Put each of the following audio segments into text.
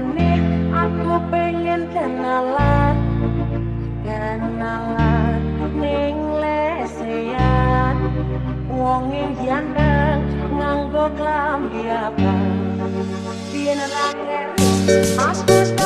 rupane aku pengen kenalan. Kenalan ning lesean wong e gandeng nganggo klambi apa? Pian aku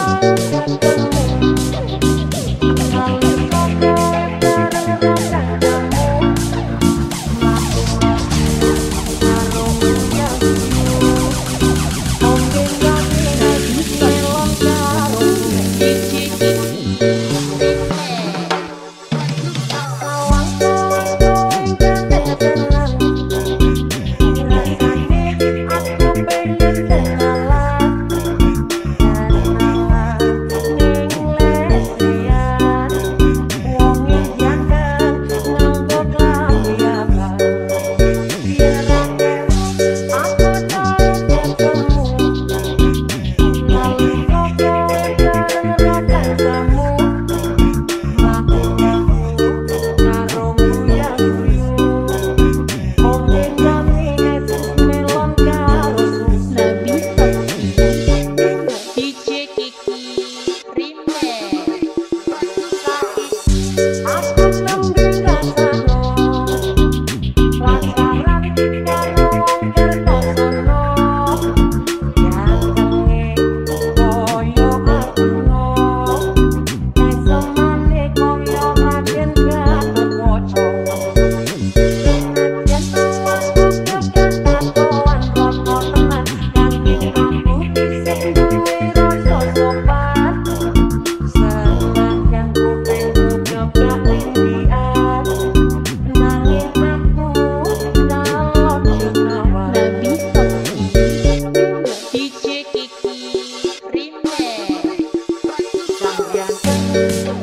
Thank you.